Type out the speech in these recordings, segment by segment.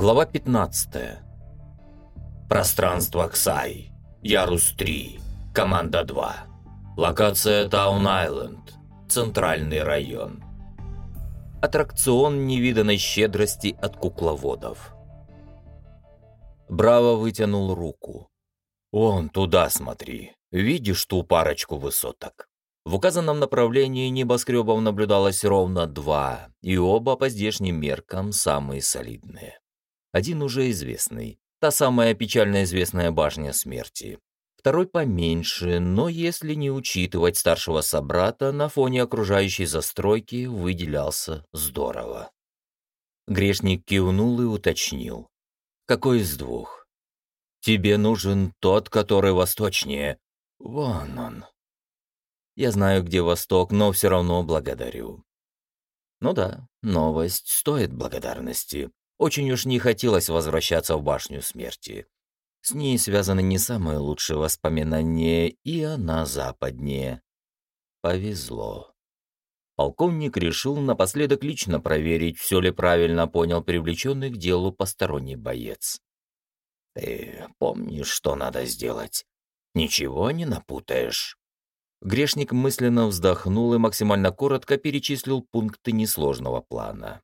Глава 15. Пространство Ксай. Ярус 3. Команда 2. Локация Таун-Айленд. Центральный район. Аттракцион невиданной щедрости от кукловодов. Браво вытянул руку. «Вон туда смотри. Видишь ту парочку высоток?» В указанном направлении небоскребов наблюдалось ровно два, и оба по здешним меркам самые солидные. Один уже известный, та самая печально известная башня смерти. Второй поменьше, но если не учитывать старшего собрата, на фоне окружающей застройки выделялся здорово. Грешник кивнул и уточнил. «Какой из двух?» «Тебе нужен тот, который восточнее. Вон он». Я знаю, где восток, но все равно благодарю. Ну да, новость стоит благодарности. Очень уж не хотелось возвращаться в башню смерти. С ней связаны не самые лучшие воспоминания, и она западнее. Повезло. Полковник решил напоследок лично проверить, все ли правильно понял привлеченный к делу посторонний боец. «Ты помнишь, что надо сделать? Ничего не напутаешь?» Грешник мысленно вздохнул и максимально коротко перечислил пункты несложного плана.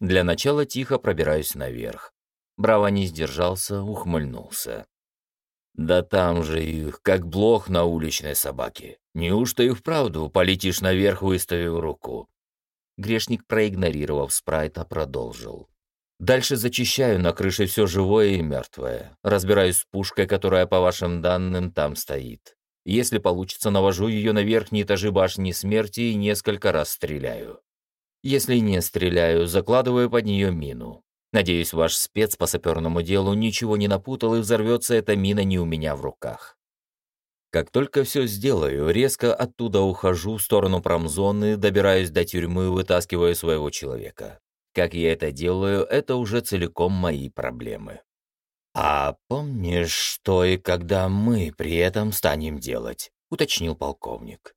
Для начала тихо пробираюсь наверх. Браво не сдержался, ухмыльнулся. «Да там же их, как блох на уличной собаке. Неужто и вправду полетишь наверх, выставив руку?» Грешник, проигнорировав спрайта, продолжил. «Дальше зачищаю на крыше все живое и мертвое. Разбираюсь с пушкой, которая, по вашим данным, там стоит. Если получится, навожу ее на верхние этажи башни смерти и несколько раз стреляю. Если не стреляю, закладываю под нее мину. Надеюсь, ваш спец по саперному делу ничего не напутал и взорвется эта мина не у меня в руках. Как только все сделаю, резко оттуда ухожу в сторону промзоны, добираюсь до тюрьмы, вытаскиваю своего человека. Как я это делаю, это уже целиком мои проблемы. «А помнишь, что и когда мы при этом станем делать?» — уточнил полковник.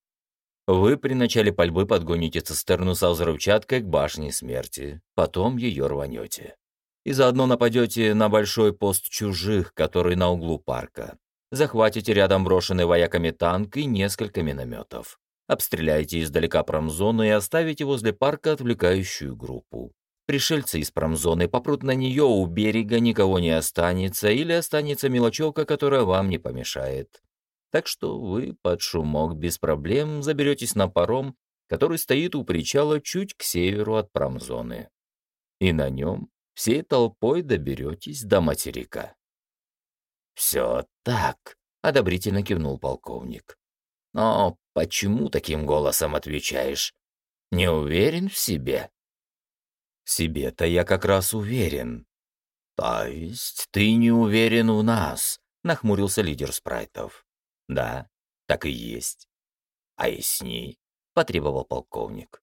Вы при начале пальбы подгоните цистерну со взрывчаткой к башне смерти, потом ее рванете. И заодно нападете на большой пост чужих, который на углу парка. Захватите рядом брошенный вояками танк и несколько минометов. Обстреляйте издалека промзону и оставите возле парка отвлекающую группу. Пришельцы из промзоны попрут на нее, у берега никого не останется или останется мелочевка, которая вам не помешает. Так что вы под шумок без проблем заберетесь на паром, который стоит у причала чуть к северу от промзоны. И на нем всей толпой доберетесь до материка. «Все так», — одобрительно кивнул полковник. «Но почему таким голосом отвечаешь? Не уверен в себе?» «В себе-то я как раз уверен». «То есть ты не уверен в нас?» — нахмурился лидер спрайтов. Да, так и есть. Поясни, потребовал полковник.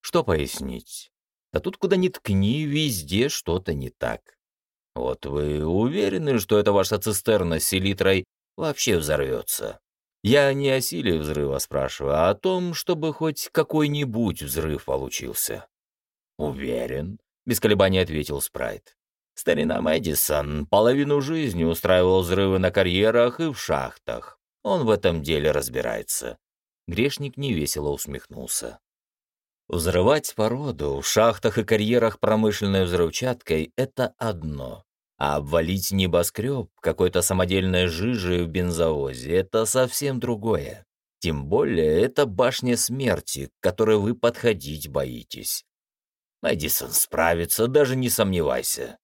Что пояснить? Да тут куда ни ткни, везде что-то не так. Вот вы уверены, что эта ваша цистерна с селитрой вообще взорвется? Я не о силе взрыва спрашиваю, а о том, чтобы хоть какой-нибудь взрыв получился. Уверен, без колебаний ответил Спрайт. Старина Мэдисон половину жизни устраивал взрывы на карьерах и в шахтах. Он в этом деле разбирается. Грешник невесело усмехнулся. Взрывать породу в шахтах и карьерах промышленной взрывчаткой — это одно. А обвалить небоскреб какой-то самодельной жижей в бензовозе — это совсем другое. Тем более это башня смерти, к которой вы подходить боитесь. Мэдисон справится, даже не сомневайся.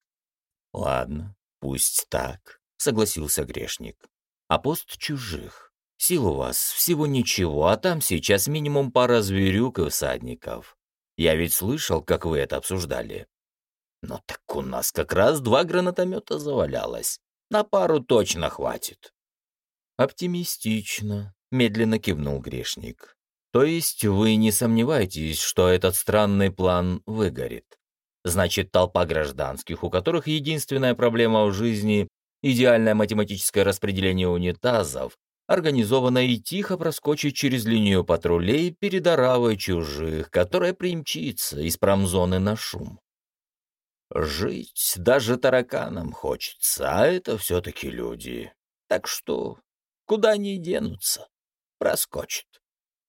«Ладно, пусть так», — согласился грешник. «А пост чужих. Сил у вас всего ничего, а там сейчас минимум пара зверюк и всадников. Я ведь слышал, как вы это обсуждали». «Ну так у нас как раз два гранатомета завалялось. На пару точно хватит». «Оптимистично», — медленно кивнул грешник. «То есть вы не сомневаетесь, что этот странный план выгорит?» Значит, толпа гражданских, у которых единственная проблема в жизни – идеальное математическое распределение унитазов, организованно и тихо проскочит через линию патрулей перед оравой чужих, которая примчится из промзоны на шум. Жить даже тараканам хочется, а это все-таки люди. Так что куда они денутся? Проскочит.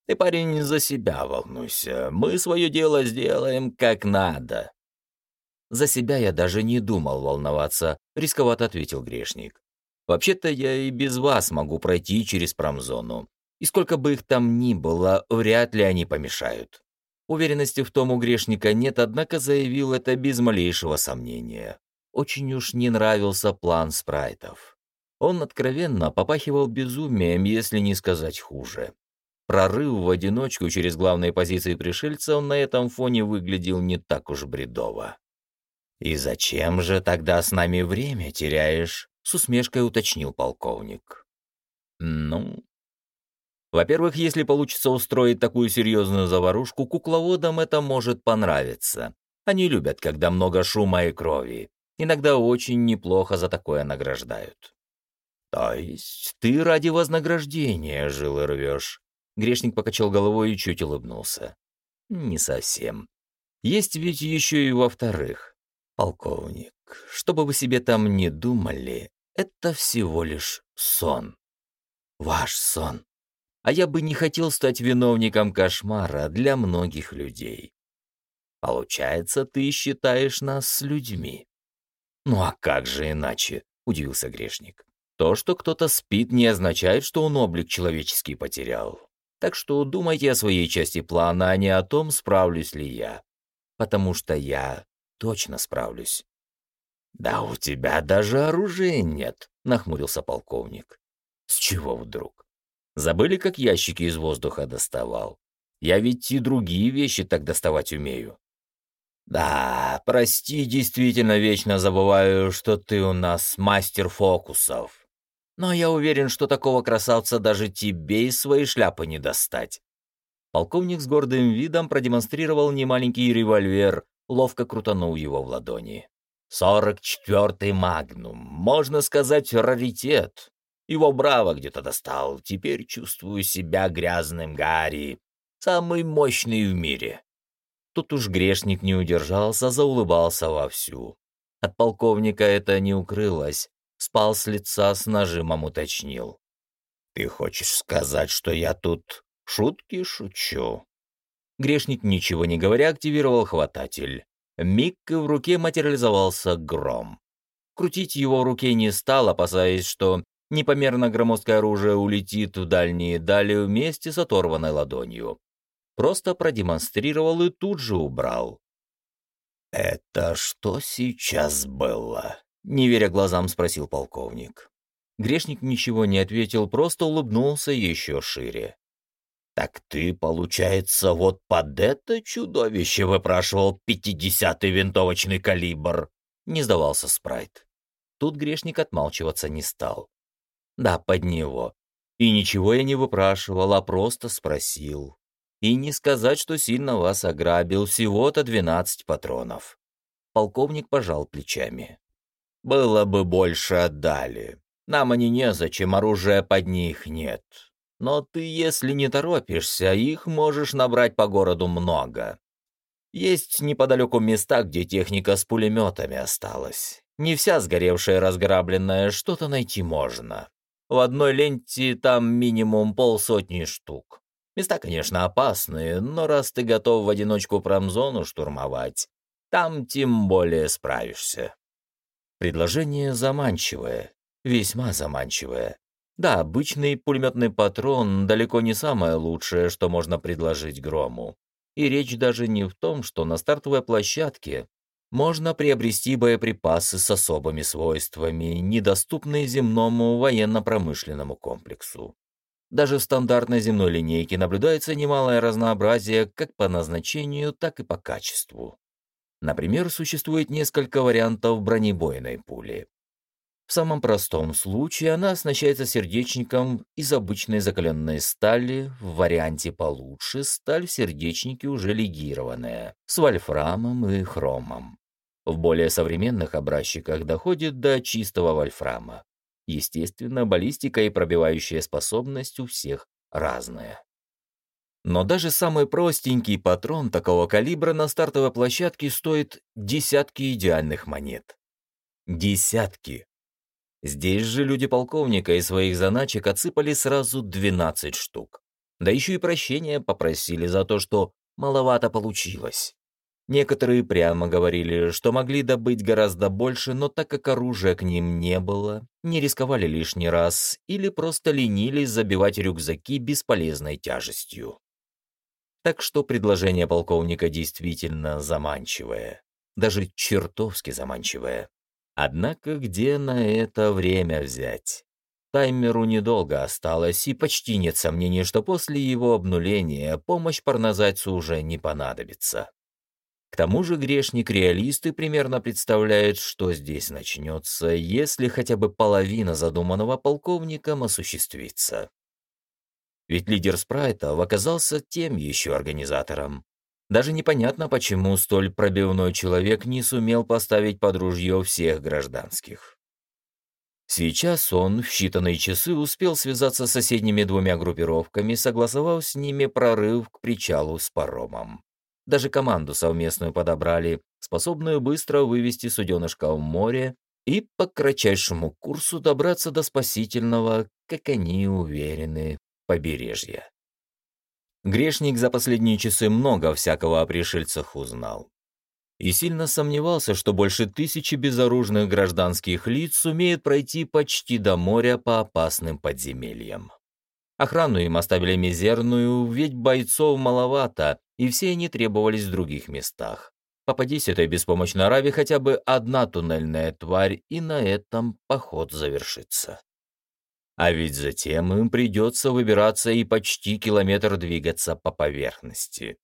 Ты, парень, за себя волнуйся. Мы свое дело сделаем как надо. За себя я даже не думал волноваться, рисковато ответил грешник. Вообще-то я и без вас могу пройти через промзону. И сколько бы их там ни было, вряд ли они помешают. Уверенности в том у грешника нет, однако заявил это без малейшего сомнения. Очень уж не нравился план спрайтов. Он откровенно попахивал безумием, если не сказать хуже. Прорыв в одиночку через главные позиции пришельца он на этом фоне выглядел не так уж бредово. «И зачем же тогда с нами время теряешь?» — с усмешкой уточнил полковник. «Ну, во-первых, если получится устроить такую серьезную заварушку, кукловодам это может понравиться. Они любят, когда много шума и крови. Иногда очень неплохо за такое награждают. То есть ты ради вознаграждения жилы рвешь? Грешник покачал головой и чуть улыбнулся. Не совсем. Есть ведь еще и во-вторых. Полковник, что бы вы себе там ни думали, это всего лишь сон. Ваш сон а я бы не хотел стать виновником кошмара для многих людей. Получается, ты считаешь нас людьми. Ну а как же иначе, удивился грешник. То, что кто-то спит, не означает, что он облик человеческий потерял. Так что думайте о своей части плана, а не о том, справлюсь ли я. Потому что я точно справлюсь. «Да у тебя даже оружия нет», — нахмурился полковник. «С чего вдруг? Забыли, как ящики из воздуха доставал? Я ведь и другие вещи так доставать умею. Да, прости, действительно вечно забываю, что ты у нас мастер фокусов. Но я уверен, что такого красавца даже тебе из своей шляпы не достать. Полковник с гордым видом продемонстрировал немаленький револьвер, ловко крутанул его в ладони. «Сорок четвертый магнум, можно сказать, раритет. Его браво где-то достал. Теперь чувствую себя грязным Гарри. Самый мощный в мире. Тут уж грешник не удержался, заулыбался вовсю. От полковника это не укрылось. Спал с лица, с нажимом уточнил. «Ты хочешь сказать, что я тут шутки шучу?» Грешник, ничего не говоря, активировал хвататель. Миг в руке материализовался гром. Крутить его в руке не стал, опасаясь, что непомерно громоздкое оружие улетит в дальние дали вместе с оторванной ладонью. Просто продемонстрировал и тут же убрал. «Это что сейчас было?» — не веря глазам, спросил полковник. Грешник ничего не ответил, просто улыбнулся еще шире. «Так ты, получается, вот под это чудовище выпрашивал пятидесятый винтовочный калибр?» — не сдавался Спрайт. Тут грешник отмалчиваться не стал. Да, под него. И ничего я не выпрашивал, а просто спросил. И не сказать, что сильно вас ограбил, всего-то двенадцать патронов. Полковник пожал плечами. Было бы больше отдали. Нам они незачем, оружия под них нет. Но ты, если не торопишься, их можешь набрать по городу много. Есть неподалеку места, где техника с пулеметами осталась. Не вся сгоревшая разграбленная, что-то найти можно. В одной ленте там минимум полсотни штук. Места, конечно, опасные, но раз ты готов в одиночку промзону штурмовать, там тем более справишься. Предложение заманчивое, весьма заманчивое. Да, обычный пулеметный патрон далеко не самое лучшее, что можно предложить Грому. И речь даже не в том, что на стартовой площадке можно приобрести боеприпасы с особыми свойствами, недоступные земному военно-промышленному комплексу. Даже в стандартной земной линейке наблюдается немалое разнообразие как по назначению, так и по качеству. Например, существует несколько вариантов бронебойной пули. В самом простом случае она оснащается сердечником из обычной закаленной стали, в варианте получше сталь в сердечнике уже легированная, с вольфрамом и хромом. В более современных образчиках доходит до чистого вольфрама. Естественно, баллистика и пробивающая способность у всех разная. Но даже самый простенький патрон такого калибра на стартовой площадке стоит десятки идеальных монет. Десятки. Здесь же люди полковника из своих заначек отсыпали сразу 12 штук. Да еще и прощения попросили за то, что маловато получилось. Некоторые прямо говорили, что могли добыть гораздо больше, но так как оружия к ним не было, не рисковали лишний раз или просто ленились забивать рюкзаки бесполезной тяжестью. Так что предложение полковника действительно заманчивое. Даже чертовски заманчивое. Однако где на это время взять? Таймеру недолго осталось, и почти нет сомнений, что после его обнуления помощь парнозайцу уже не понадобится. К тому же грешник-реалист и примерно представляет, что здесь начнется, если хотя бы половина задуманного полковником осуществится. Ведь лидер спрайтов оказался тем еще организатором. Даже непонятно, почему столь пробивной человек не сумел поставить под ружье всех гражданских. Сейчас он в считанные часы успел связаться с соседними двумя группировками, согласовав с ними прорыв к причалу с паромом. Даже команду совместную подобрали, способную быстро вывести суденышко в море и по кратчайшему курсу добраться до спасительного, как они уверены, побережья. Грешник за последние часы много всякого о пришельцах узнал. И сильно сомневался, что больше тысячи безоружных гражданских лиц сумеют пройти почти до моря по опасным подземельям. Охрану им оставили мизерную, ведь бойцов маловато, и все они требовались в других местах. Попадись этой беспомощной Раве хотя бы одна туннельная тварь, и на этом поход завершится. А ведь затем им придется выбираться и почти километр двигаться по поверхности.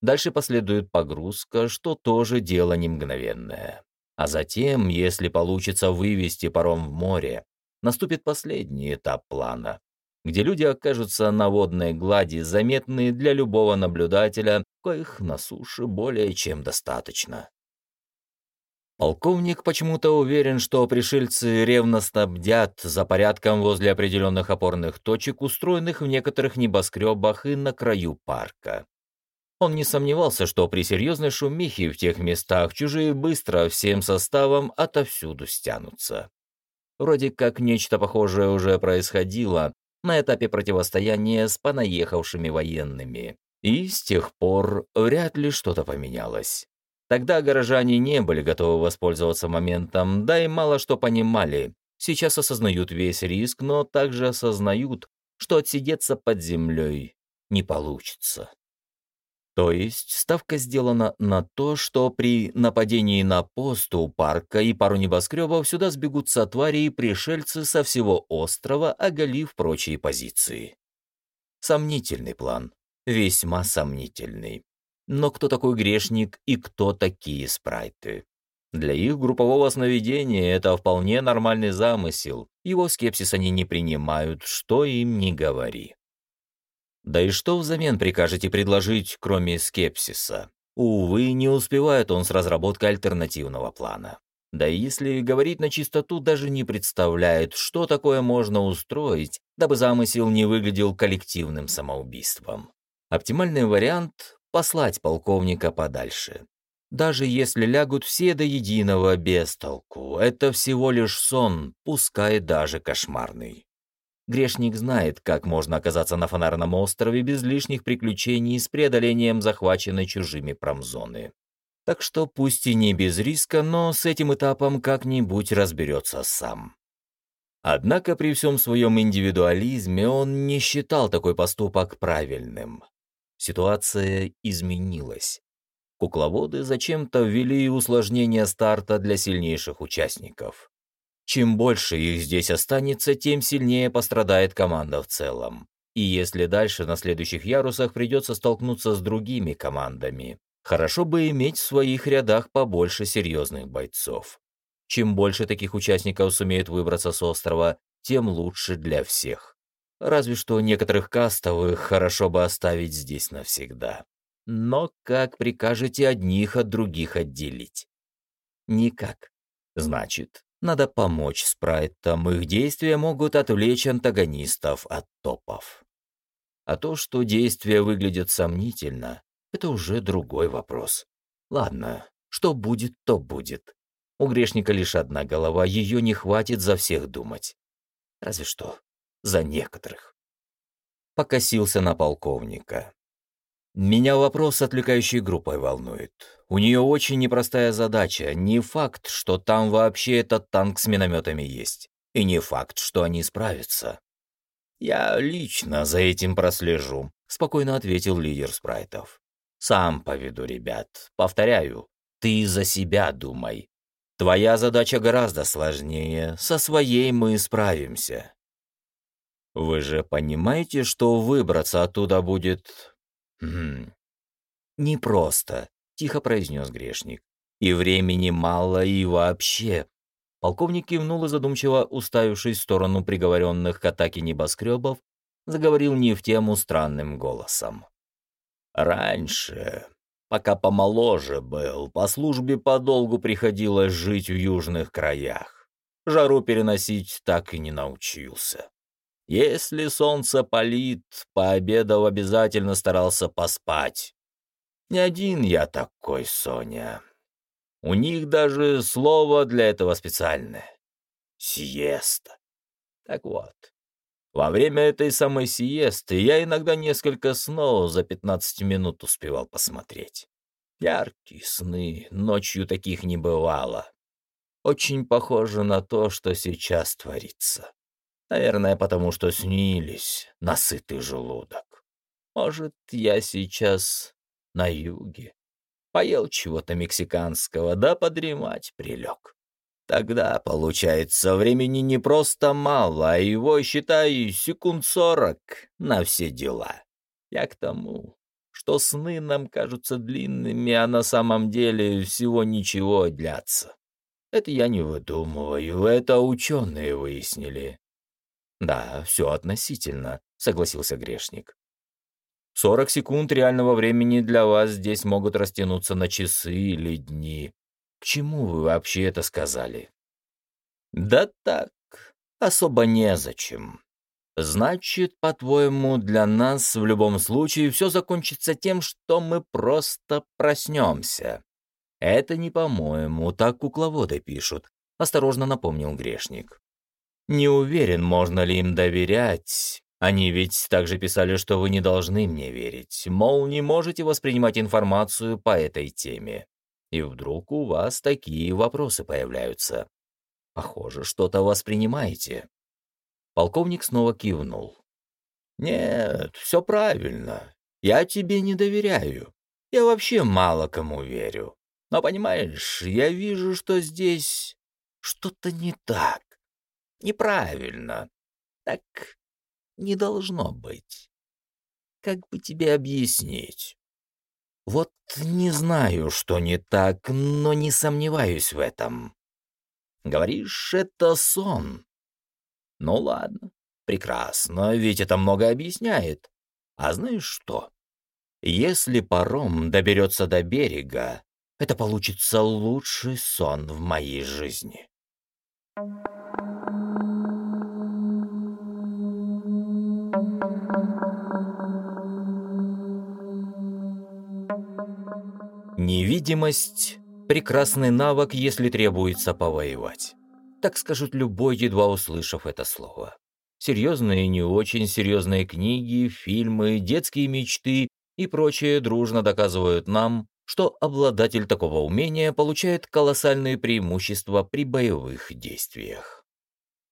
Дальше последует погрузка, что тоже дело не мгновенное. А затем, если получится вывести паром в море, наступит последний этап плана где люди окажутся на водной глади, заметные для любого наблюдателя, коих на суше более чем достаточно. Полковник почему-то уверен, что пришельцы ревностно бдят за порядком возле определенных опорных точек, устроенных в некоторых небоскребах и на краю парка. Он не сомневался, что при серьезной шумихе в тех местах чужие быстро всем составом отовсюду стянутся. Вроде как нечто похожее уже происходило, на этапе противостояния с понаехавшими военными. И с тех пор вряд ли что-то поменялось. Тогда горожане не были готовы воспользоваться моментом, да и мало что понимали. Сейчас осознают весь риск, но также осознают, что отсидеться под землей не получится. То есть ставка сделана на то, что при нападении на пост у парка и пару небоскребов сюда сбегутся твари и пришельцы со всего острова, оголив прочие позиции. Сомнительный план. Весьма сомнительный. Но кто такой грешник и кто такие спрайты? Для их группового сновидения это вполне нормальный замысел. Его скепсис они не принимают, что им не говори. Да и что взамен прикажете предложить, кроме скепсиса? Увы, не успевает он с разработкой альтернативного плана. Да и если говорить на чистоту, даже не представляет, что такое можно устроить, дабы замысел не выглядел коллективным самоубийством. Оптимальный вариант — послать полковника подальше. Даже если лягут все до единого без толку, это всего лишь сон, пускай даже кошмарный. Грешник знает, как можно оказаться на фонарном острове без лишних приключений с преодолением захваченной чужими промзоны. Так что пусть и не без риска, но с этим этапом как-нибудь разберется сам. Однако при всем своем индивидуализме он не считал такой поступок правильным. Ситуация изменилась. Кукловоды зачем-то ввели усложнение старта для сильнейших участников. Чем больше их здесь останется, тем сильнее пострадает команда в целом. И если дальше на следующих ярусах придется столкнуться с другими командами, хорошо бы иметь в своих рядах побольше серьезных бойцов. Чем больше таких участников сумеют выбраться с острова, тем лучше для всех. Разве что некоторых кастовых хорошо бы оставить здесь навсегда. Но как прикажете одних от других отделить? Никак. Значит, надо помочь спрайтам, их действия могут отвлечь антагонистов от топов. А то, что действия выглядят сомнительно, это уже другой вопрос. Ладно, что будет, то будет. У грешника лишь одна голова, ее не хватит за всех думать. Разве что за некоторых. Покосился на полковника. Меня вопрос отвлекающей группой волнует. У нее очень непростая задача. Не факт, что там вообще этот танк с минометами есть. И не факт, что они справятся. «Я лично за этим прослежу», — спокойно ответил лидер спрайтов. «Сам поведу ребят. Повторяю, ты за себя думай. Твоя задача гораздо сложнее. Со своей мы справимся. Вы же понимаете, что выбраться оттуда будет... Хм... Непросто, тихо произнес грешник. И времени мало, и вообще. Полковник кивнул и задумчиво, уставившись в сторону приговоренных к атаке небоскребов, заговорил не в тему странным голосом. «Раньше, пока помоложе был, по службе подолгу приходилось жить в южных краях. Жару переносить так и не научился. Если солнце палит, пообедав обязательно старался поспать. Не один я такой, Соня. У них даже слово для этого специальное. Сиеста. Так вот, во время этой самой сиесты я иногда несколько снов за 15 минут успевал посмотреть. Яркие сны, ночью таких не бывало. Очень похоже на то, что сейчас творится. Наверное, потому что снились насытый желудок. Может, я сейчас на юге поел чего-то мексиканского, да подремать прилег. Тогда, получается, времени не просто мало, а его, считай, секунд сорок на все дела. Я к тому, что сны нам кажутся длинными, а на самом деле всего ничего длятся. Это я не выдумываю, это ученые выяснили. Да, все относительно, согласился грешник. 40 секунд реального времени для вас здесь могут растянуться на часы или дни. К чему вы вообще это сказали? Да так, особо незачем. Значит, по-твоему, для нас в любом случае все закончится тем, что мы просто проснемся. Это не по-моему, так кукловоды пишут, осторожно напомнил грешник. Не уверен, можно ли им доверять, они ведь также писали, что вы не должны мне верить, мол, не можете воспринимать информацию по этой теме. И вдруг у вас такие вопросы появляются. Похоже, что-то воспринимаете. Полковник снова кивнул. «Нет, все правильно. Я тебе не доверяю. Я вообще мало кому верю. Но понимаешь, я вижу, что здесь что-то не так. Неправильно. Так не должно быть. Как бы тебе объяснить? Вот не знаю, что не так, но не сомневаюсь в этом. Говоришь, это сон. Ну ладно, прекрасно, ведь это много объясняет. А знаешь что? Если паром доберется до берега, это получится лучший сон в моей жизни. Thank you. Невидимость – прекрасный навык, если требуется повоевать. Так скажут любой, едва услышав это слово. Серьезные и не очень серьезные книги, фильмы, детские мечты и прочее дружно доказывают нам, что обладатель такого умения получает колоссальные преимущества при боевых действиях.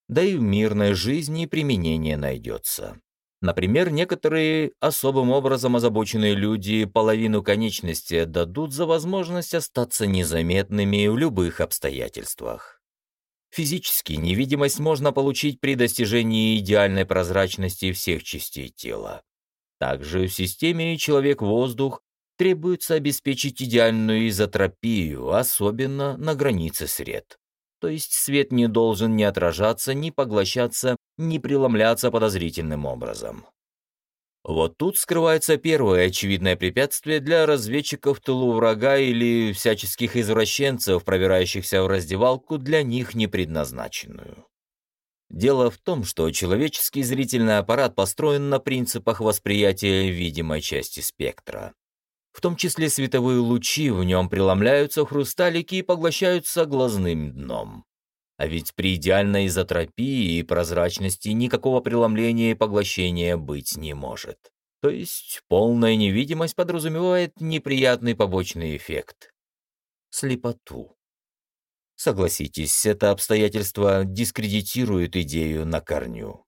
Да и в мирной жизни применение найдется. Например, некоторые особым образом озабоченные люди половину конечности отдадут за возможность остаться незаметными в любых обстоятельствах. Физически невидимость можно получить при достижении идеальной прозрачности всех частей тела. Также в системе «Человек-воздух» требуется обеспечить идеальную изотропию, особенно на границе сред. То есть свет не должен ни отражаться, ни поглощаться не преломляться подозрительным образом. Вот тут скрывается первое очевидное препятствие для разведчиков в тылу врага или всяческих извращенцев, пробирающихся в раздевалку, для них не предназначенную. Дело в том, что человеческий зрительный аппарат построен на принципах восприятия видимой части спектра. В том числе световые лучи в нем преломляются хрусталики и поглощаются глазным дном. А ведь при идеальной изотропии и прозрачности никакого преломления и поглощения быть не может. То есть полная невидимость подразумевает неприятный побочный эффект – слепоту. Согласитесь, это обстоятельство дискредитирует идею на корню.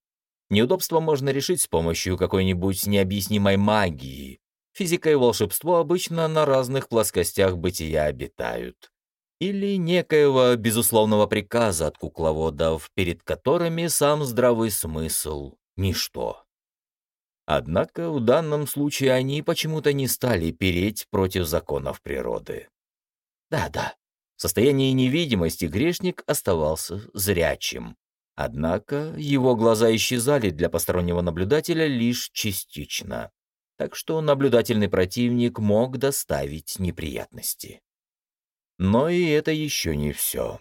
Неудобство можно решить с помощью какой-нибудь необъяснимой магии. Физика и волшебство обычно на разных плоскостях бытия обитают. Или некоего безусловного приказа от кукловодов, перед которыми сам здравый смысл — ничто. Однако в данном случае они почему-то не стали переть против законов природы. Да-да, в состоянии невидимости грешник оставался зрячим. Однако его глаза исчезали для постороннего наблюдателя лишь частично. Так что наблюдательный противник мог доставить неприятности. Но и это еще не все.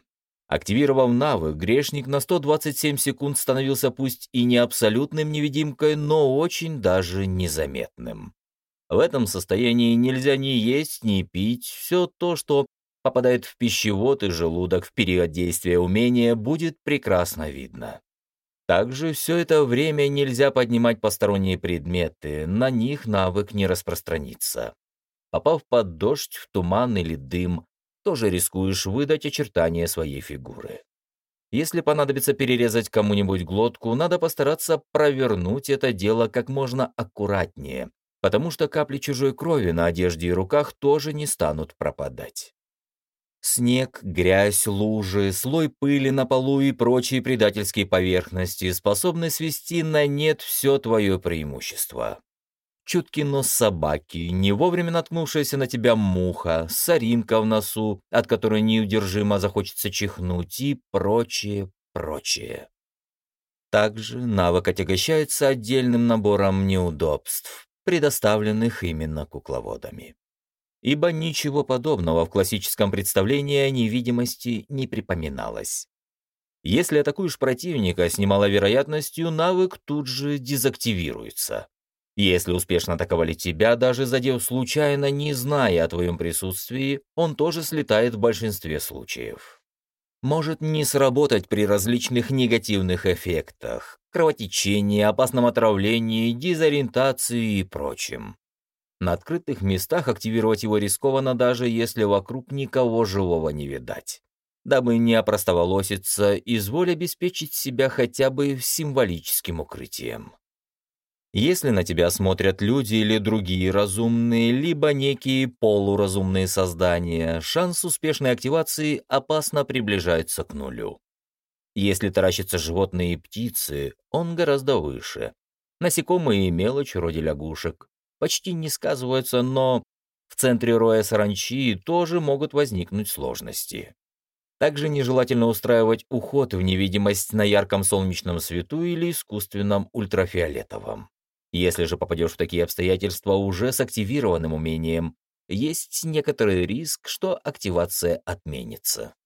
Активировав навык, грешник на 127 секунд становился пусть и не абсолютным невидимкой, но очень даже незаметным. В этом состоянии нельзя ни есть, ни пить, все то, что попадает в пищевод и желудок в период действия умения, будет прекрасно видно. Также все это время нельзя поднимать посторонние предметы, на них навык не распространится. Попав под дождь, в туман или дым, тоже рискуешь выдать очертания своей фигуры. Если понадобится перерезать кому-нибудь глотку, надо постараться провернуть это дело как можно аккуратнее, потому что капли чужой крови на одежде и руках тоже не станут пропадать. Снег, грязь, лужи, слой пыли на полу и прочие предательские поверхности способны свести на нет все твое преимущество. Чуткий нос собаки, не вовремя наткнувшаяся на тебя муха, соринка в носу, от которой неудержимо захочется чихнуть и прочее, прочее. Также навык отягощается отдельным набором неудобств, предоставленных именно кукловодами ибо ничего подобного в классическом представлении невидимости не припоминалось. Если атакуешь противника с немалой вероятностью, навык тут же дезактивируется. Если успешно атаковали тебя, даже задев случайно, не зная о твоем присутствии, он тоже слетает в большинстве случаев. Может не сработать при различных негативных эффектах, кровотечении, опасном отравлении, дезориентации и прочем. На открытых местах активировать его рискованно, даже если вокруг никого живого не видать. Дабы не опростоволоситься, изволь обеспечить себя хотя бы символическим укрытием. Если на тебя смотрят люди или другие разумные, либо некие полуразумные создания, шанс успешной активации опасно приближается к нулю. Если таращатся животные и птицы, он гораздо выше. Насекомые и мелочь вроде лягушек почти не сказываются, но в центре роя саранчи тоже могут возникнуть сложности. Также нежелательно устраивать уход в невидимость на ярком солнечном свету или искусственном ультрафиолетовом. Если же попадешь в такие обстоятельства уже с активированным умением, есть некоторый риск, что активация отменится.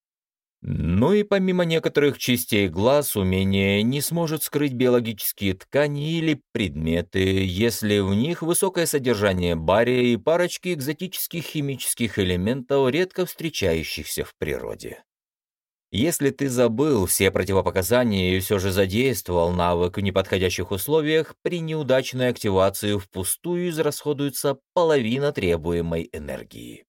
Ну и помимо некоторых частей глаз, умение не сможет скрыть биологические ткани или предметы, если в них высокое содержание бария и парочки экзотических химических элементов, редко встречающихся в природе. Если ты забыл все противопоказания и все же задействовал навык в неподходящих условиях, при неудачной активации впустую израсходуется половина требуемой энергии.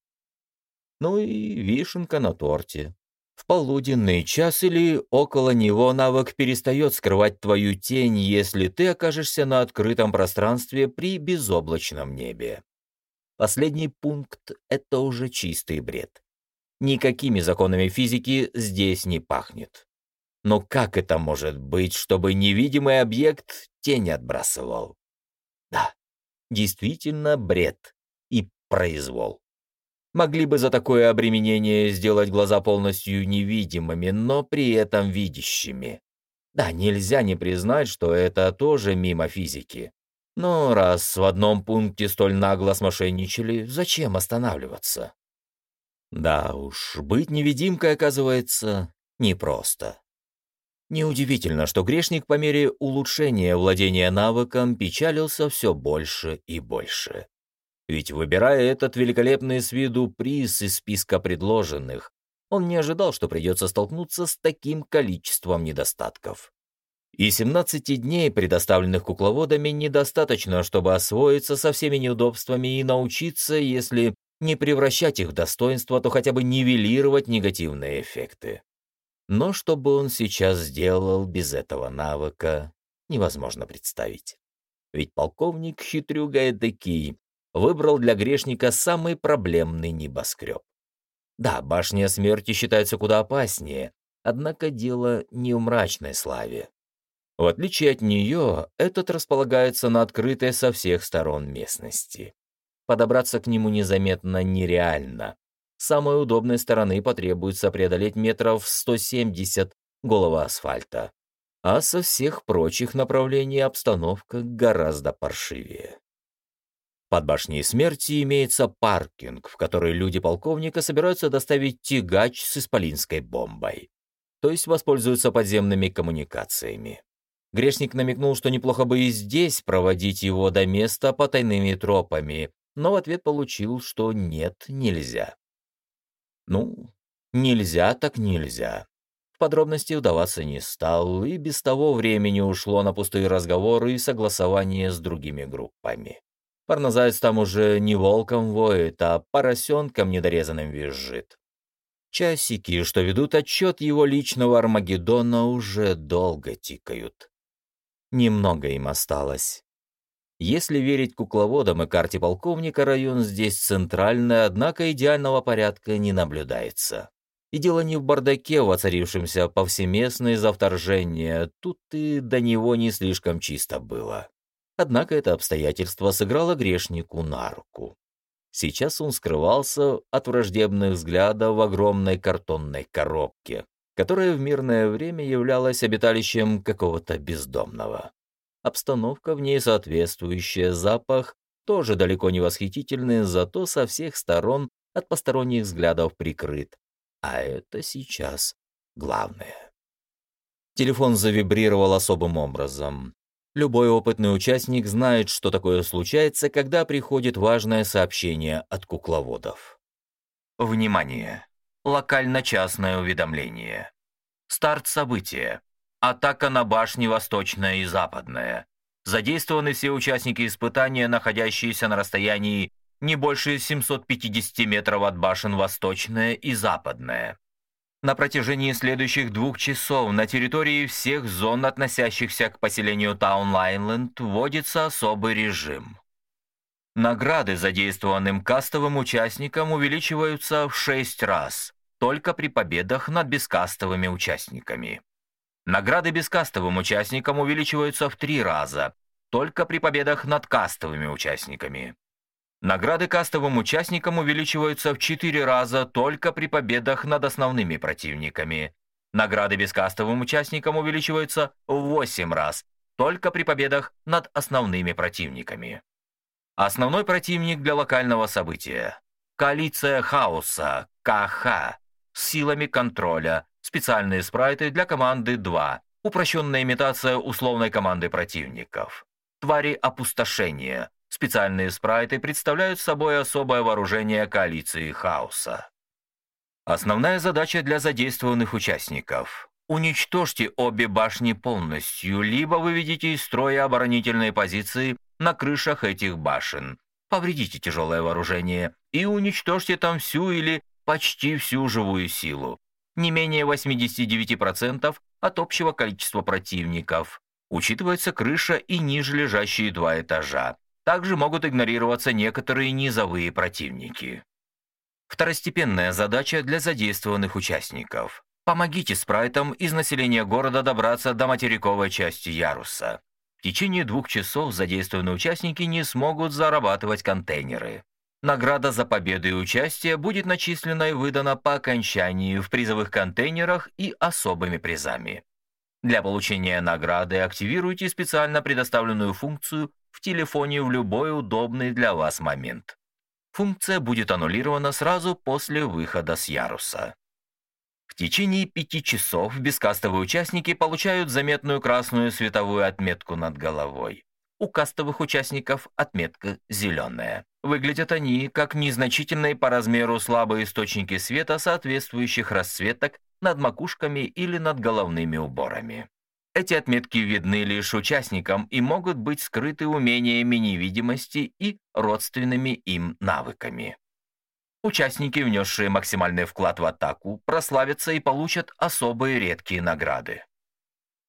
Ну и вишенка на торте. В полуденный час или около него навык перестает скрывать твою тень, если ты окажешься на открытом пространстве при безоблачном небе. Последний пункт — это уже чистый бред. Никакими законами физики здесь не пахнет. Но как это может быть, чтобы невидимый объект тень отбрасывал? Да, действительно бред и произвол. Могли бы за такое обременение сделать глаза полностью невидимыми, но при этом видящими. Да, нельзя не признать, что это тоже мимо физики. Но раз в одном пункте столь нагло смошенничали, зачем останавливаться? Да уж, быть невидимкой, оказывается, непросто. Неудивительно, что грешник по мере улучшения владения навыком печалился все больше и больше. Ведь выбирая этот великолепный с виду приз из списка предложенных, он не ожидал, что придется столкнуться с таким количеством недостатков. И 17 дней, предоставленных кукловодами, недостаточно, чтобы освоиться со всеми неудобствами и научиться, если не превращать их в достоинство, то хотя бы нивелировать негативные эффекты. Но что бы он сейчас сделал без этого навыка, невозможно представить. Ведь полковник хитрюга эдакий выбрал для грешника самый проблемный небоскреб. Да, башня смерти считается куда опаснее, однако дело не в мрачной славе. В отличие от нее, этот располагается на открытой со всех сторон местности. Подобраться к нему незаметно нереально. С самой удобной стороны потребуется преодолеть метров 170 голого асфальта. А со всех прочих направлений обстановка гораздо паршивее. Под башней смерти имеется паркинг, в который люди полковника собираются доставить тягач с исполинской бомбой. То есть воспользуются подземными коммуникациями. Грешник намекнул, что неплохо бы и здесь проводить его до места потайными тропами, но в ответ получил, что нет, нельзя. Ну, нельзя так нельзя. В подробности вдаваться не стал, и без того времени ушло на пустые разговоры и согласование с другими группами. Парнозаяц там уже не волком воет, а поросенком недорезанным визжит. Часики, что ведут отчет его личного Армагеддона, уже долго тикают. Немного им осталось. Если верить кукловодам и карте полковника, район здесь центральный, однако идеального порядка не наблюдается. И дело не в бардаке, воцарившемся повсеместно из-за вторжения, тут и до него не слишком чисто было. Однако это обстоятельство сыграло грешнику на руку. Сейчас он скрывался от враждебных взглядов в огромной картонной коробке, которая в мирное время являлась обиталищем какого-то бездомного. Обстановка в ней соответствующая, запах тоже далеко не восхитительный, зато со всех сторон от посторонних взглядов прикрыт. А это сейчас главное. Телефон завибрировал особым образом. Любой опытный участник знает, что такое случается, когда приходит важное сообщение от кукловодов. Внимание! Локально-частное уведомление. Старт события. Атака на башни Восточная и Западная. Задействованы все участники испытания, находящиеся на расстоянии не больше 750 метров от башен Восточная и Западная. На протяжении следующих двух часов на территории всех зон, относящихся к поселению Таун-Лайнленд, вводится особый режим. Награды задействованным кастовым участникам увеличиваются в 6 раз, только при победах над бескастовыми участниками. Награды бескастовым участникам увеличиваются в 3 раза, только при победах над кастовыми участниками. Награды кастовым участникам увеличиваются в 4 раза только при победах над основными противниками. Награды бескастовым участникам увеличиваются в 8 раз только при победах над основными противниками. Основной противник для локального события – коалиция хаоса, КХ, с силами контроля, специальные спрайты для команды 2, упрощенная имитация условной команды противников. Твари опустошения, Специальные спрайты представляют собой особое вооружение коалиции хаоса. Основная задача для задействованных участников – уничтожьте обе башни полностью, либо выведите из строя оборонительные позиции на крышах этих башен, повредите тяжелое вооружение и уничтожьте там всю или почти всю живую силу, не менее 89% от общего количества противников. Учитывается крыша и ниже лежащие два этажа. Также могут игнорироваться некоторые низовые противники. Второстепенная задача для задействованных участников. Помогите спрайтам из населения города добраться до материковой части яруса. В течение двух часов задействованные участники не смогут зарабатывать контейнеры. Награда за победу и участие будет начислена и выдана по окончании в призовых контейнерах и особыми призами. Для получения награды активируйте специально предоставленную функцию в телефоне в любой удобный для вас момент. Функция будет аннулирована сразу после выхода с яруса. В течение пяти часов бескастовые участники получают заметную красную световую отметку над головой. У кастовых участников отметка зеленая. Выглядят они как незначительные по размеру слабые источники света соответствующих расцветок над макушками или над головными уборами. Эти отметки видны лишь участникам и могут быть скрыты умениями невидимости и родственными им навыками. Участники, внесшие максимальный вклад в атаку, прославятся и получат особые редкие награды.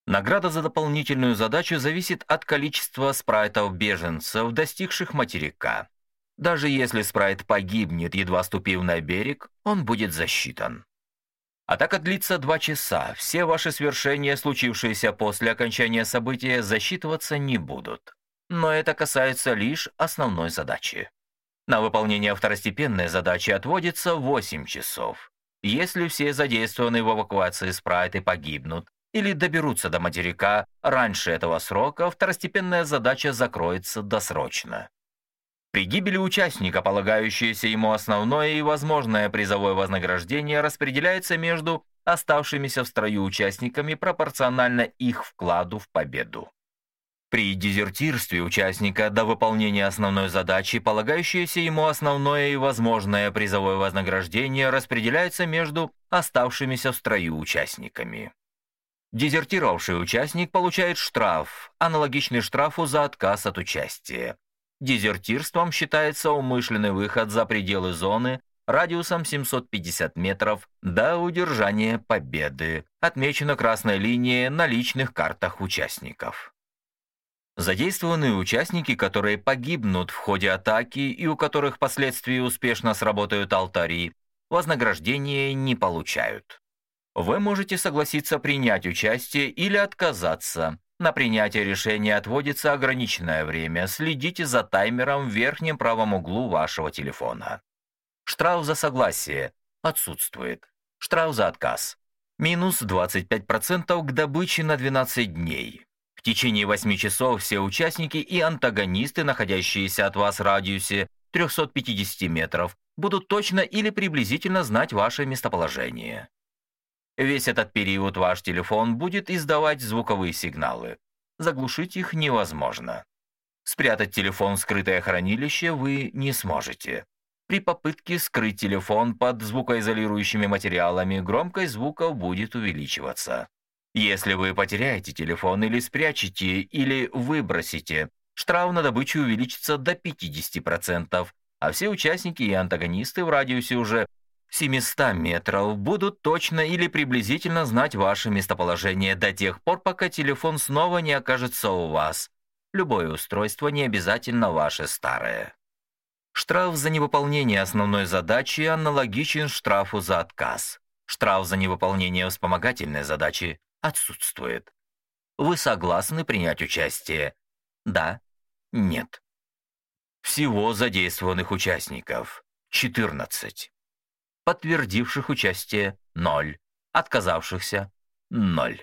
Награда за дополнительную задачу зависит от количества спрайтов-беженцев, достигших материка. Даже если спрайт погибнет, едва ступив на берег, он будет засчитан. Атака длится два часа. Все ваши свершения, случившиеся после окончания события, засчитываться не будут. Но это касается лишь основной задачи. На выполнение второстепенной задачи отводится 8 часов. Если все задействованные в эвакуации спрайты погибнут или доберутся до материка раньше этого срока, второстепенная задача закроется досрочно. При гибели участника полагающееся ему основное и возможное призовое вознаграждение распределяется между оставшимися в строю участниками пропорционально их вкладу в победу. При дезертирстве участника до выполнения основной задачи полагающееся ему основное и возможное призовое вознаграждение распределяется между оставшимися в строю участниками. Дезертировавший участник получает штраф, аналогичный штрафу за отказ от участия. Дезертирством считается умышленный выход за пределы зоны радиусом 750 метров до удержания победы, отмечена красной линией на личных картах участников. Задействованные участники, которые погибнут в ходе атаки и у которых впоследствии успешно сработают алтари, вознаграждение не получают. Вы можете согласиться принять участие или отказаться, на принятие решения отводится ограниченное время. Следите за таймером в верхнем правом углу вашего телефона. Штраф за согласие отсутствует. Штраф за отказ. Минус 25% к добыче на 12 дней. В течение 8 часов все участники и антагонисты, находящиеся от вас в радиусе 350 метров, будут точно или приблизительно знать ваше местоположение. Весь этот период ваш телефон будет издавать звуковые сигналы. Заглушить их невозможно. Спрятать телефон в скрытое хранилище вы не сможете. При попытке скрыть телефон под звукоизолирующими материалами громкость звука будет увеличиваться. Если вы потеряете телефон или спрячете, или выбросите, штраф на добычу увеличится до 50%, а все участники и антагонисты в радиусе уже 700 метров будут точно или приблизительно знать ваше местоположение до тех пор, пока телефон снова не окажется у вас. Любое устройство не обязательно ваше старое. Штраф за невыполнение основной задачи аналогичен штрафу за отказ. Штраф за невыполнение вспомогательной задачи отсутствует. Вы согласны принять участие? Да? Нет? Всего задействованных участников – 14 подтвердивших участие – ноль, отказавшихся – ноль.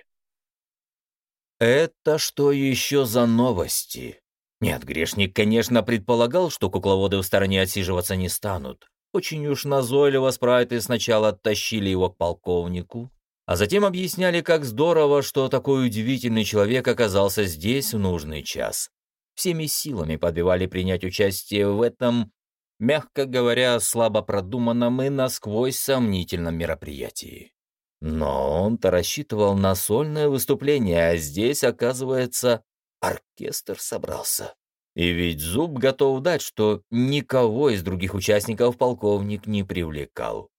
Это что еще за новости? Нет, грешник, конечно, предполагал, что кукловоды в стороне отсиживаться не станут. Очень уж назойливо спрайты сначала оттащили его к полковнику, а затем объясняли, как здорово, что такой удивительный человек оказался здесь в нужный час. Всеми силами подбивали принять участие в этом мягко говоря, слабо продуманном и насквозь сомнительном мероприятии. Но он-то рассчитывал на сольное выступление, а здесь, оказывается, оркестр собрался. И ведь Зуб готов дать, что никого из других участников полковник не привлекал.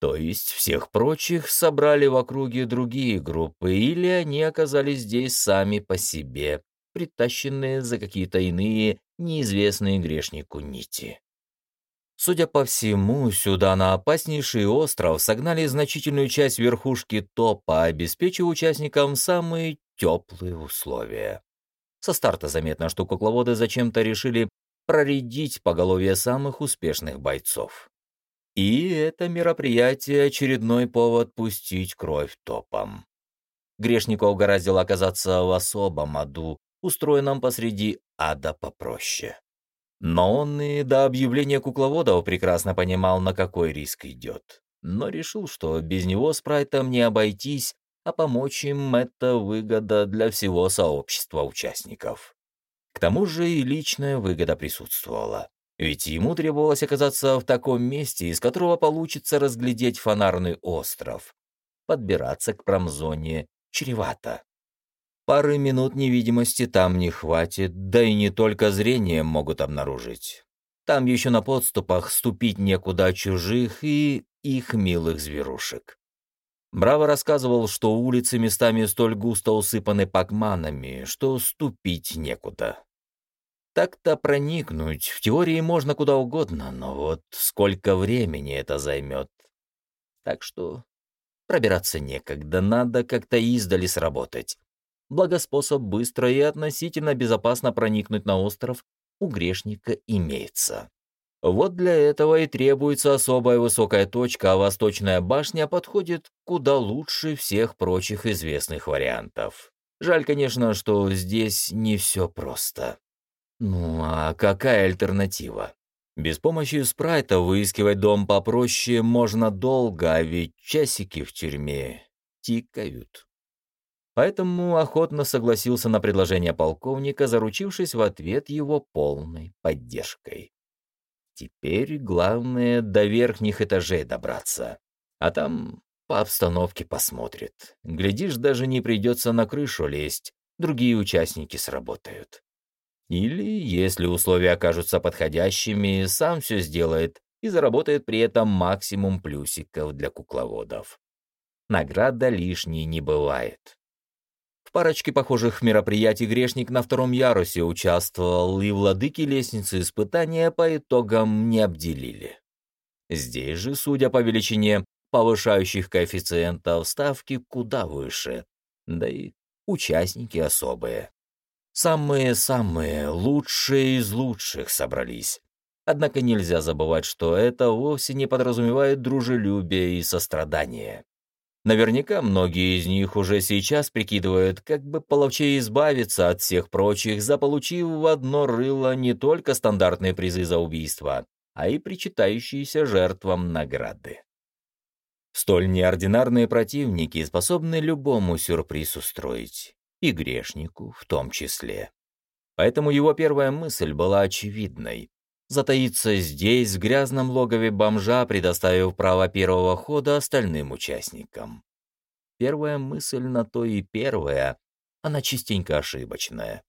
То есть всех прочих собрали в округе другие группы, или они оказались здесь сами по себе, притащенные за какие-то иные, неизвестные грешнику нити. Судя по всему, сюда на опаснейший остров согнали значительную часть верхушки топа, обеспечив участникам самые теплые условия. Со старта заметно, что кукловоды зачем-то решили проредить поголовье самых успешных бойцов. И это мероприятие — очередной повод пустить кровь топом. Грешнику угораздило оказаться в особом аду, устроенном посреди ада попроще. Но он и до объявления кукловодов прекрасно понимал, на какой риск идет. но решил, что без него спрайтом не обойтись, а помочь им — это выгода для всего сообщества участников. К тому же и личная выгода присутствовала. Ведь ему требовалось оказаться в таком месте, из которого получится разглядеть фонарный остров. Подбираться к промзоне чревато. Пары минут невидимости там не хватит, да и не только зрением могут обнаружить. Там еще на подступах ступить некуда чужих и их милых зверушек. Браво рассказывал, что улицы местами столь густо усыпаны пакманами, что ступить некуда. Так-то проникнуть в теории можно куда угодно, но вот сколько времени это займет. Так что пробираться некогда, надо как-то издали сработать. Благо способ быстро и относительно безопасно проникнуть на остров у грешника имеется. Вот для этого и требуется особая высокая точка, а восточная башня подходит куда лучше всех прочих известных вариантов. Жаль, конечно, что здесь не все просто. Ну а какая альтернатива? Без помощи спрайта выискивать дом попроще можно долго, а ведь часики в тюрьме тикают. Поэтому охотно согласился на предложение полковника, заручившись в ответ его полной поддержкой. Теперь главное до верхних этажей добраться. А там по обстановке посмотрит. Глядишь, даже не придется на крышу лезть, другие участники сработают. Или, если условия окажутся подходящими, сам все сделает и заработает при этом максимум плюсиков для кукловодов. Награда лишней не бывает парочке похожих мероприятий грешник на втором ярусе участвовал, и владыки лестницы испытания по итогам не обделили. Здесь же, судя по величине повышающих коэффициентов, ставки куда выше, да и участники особые. Самые-самые лучшие из лучших собрались. Однако нельзя забывать, что это вовсе не подразумевает дружелюбие и сострадание. Наверняка многие из них уже сейчас прикидывают, как бы половчее избавиться от всех прочих, заполучив в одно рыло не только стандартные призы за убийство, а и причитающиеся жертвам награды. Столь неординарные противники способны любому сюрприз устроить, и грешнику в том числе. Поэтому его первая мысль была очевидной затаиться здесь, в грязном логове бомжа, предоставив право первого хода остальным участникам. Первая мысль на то и первая, она частенько ошибочная.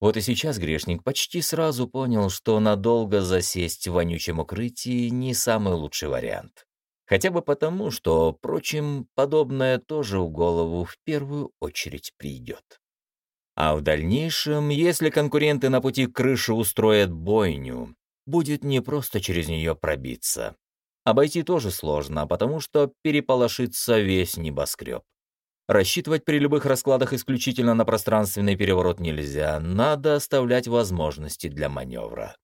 Вот и сейчас грешник почти сразу понял, что надолго засесть в вонючем укрытии не самый лучший вариант. Хотя бы потому, что, впрочем, подобное тоже в голову в первую очередь придет. А в дальнейшем, если конкуренты на пути к крыше устроят бойню, будет не просто через нее пробиться. Обойти тоже сложно, потому что переполошится весь небоскреб. Рассчитывать при любых раскладах исключительно на пространственный переворот нельзя, надо оставлять возможности для маневра.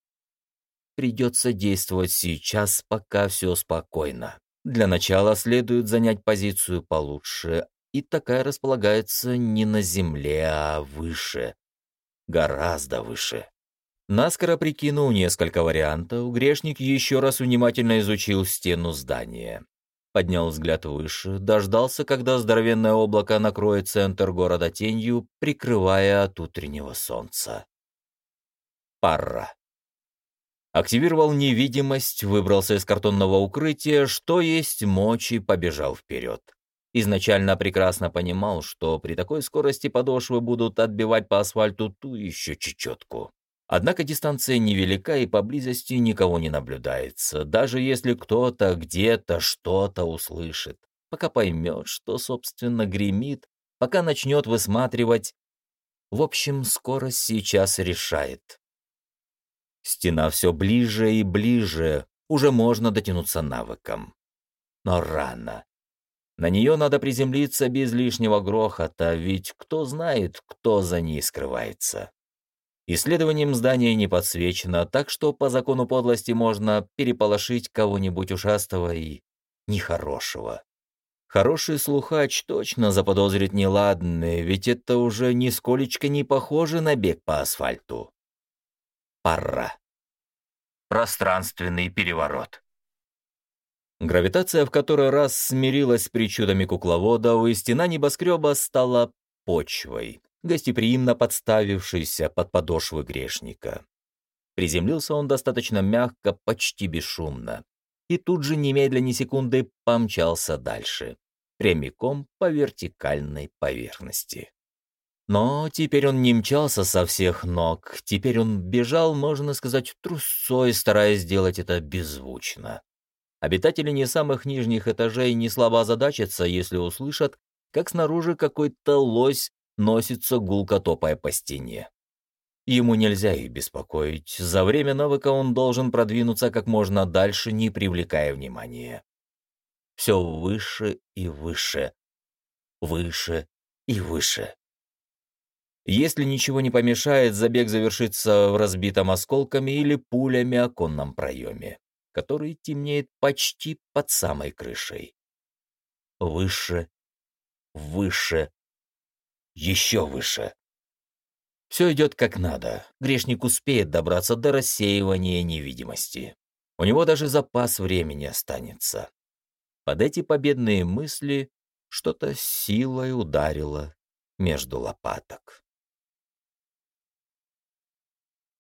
Придется действовать сейчас, пока все спокойно. Для начала следует занять позицию получше, и такая располагается не на земле, а выше. Гораздо выше. Наскоро прикинул несколько вариантов, грешник еще раз внимательно изучил стену здания. Поднял взгляд выше, дождался, когда здоровенное облако накроет центр города тенью, прикрывая от утреннего солнца. Пора. Активировал невидимость, выбрался из картонного укрытия, что есть мочи, побежал вперед. Изначально прекрасно понимал, что при такой скорости подошвы будут отбивать по асфальту ту еще чечетку. Однако дистанция невелика и поблизости никого не наблюдается, даже если кто-то где-то что-то услышит. Пока поймет, что, собственно, гремит, пока начнет высматривать. В общем, скорость сейчас решает. Стена все ближе и ближе, уже можно дотянуться навыком. Но рано. На нее надо приземлиться без лишнего грохота, ведь кто знает, кто за ней скрывается. Исследованием здания не подсвечено, так что по закону подлости можно переполошить кого-нибудь ушастого и нехорошего. Хороший слухач точно заподозрит неладное, ведь это уже нисколечко не похоже на бег по асфальту. Пора. Пространственный переворот. Гравитация в который раз смирилась с причудами кукловода, и стена небоскреба стала почвой, гостеприимно подставившейся под подошвы грешника. Приземлился он достаточно мягко, почти бесшумно, и тут же немедля ни секунды помчался дальше, прямиком по вертикальной поверхности. Но теперь он не мчался со всех ног, теперь он бежал, можно сказать, трусцой, стараясь сделать это беззвучно. Обитатели не самых нижних этажей не слабо озадачатся, если услышат, как снаружи какой-то лось носится гулко топая по стене. Ему нельзя их беспокоить. За время навыка он должен продвинуться как можно дальше, не привлекая внимания. Все выше и выше. Выше и выше. Если ничего не помешает, забег завершится в разбитом осколками или пулями оконном проеме, который темнеет почти под самой крышей. Выше, выше, еще выше. Все идет как надо. Грешник успеет добраться до рассеивания невидимости. У него даже запас времени останется. Под эти победные мысли что-то силой ударило между лопаток.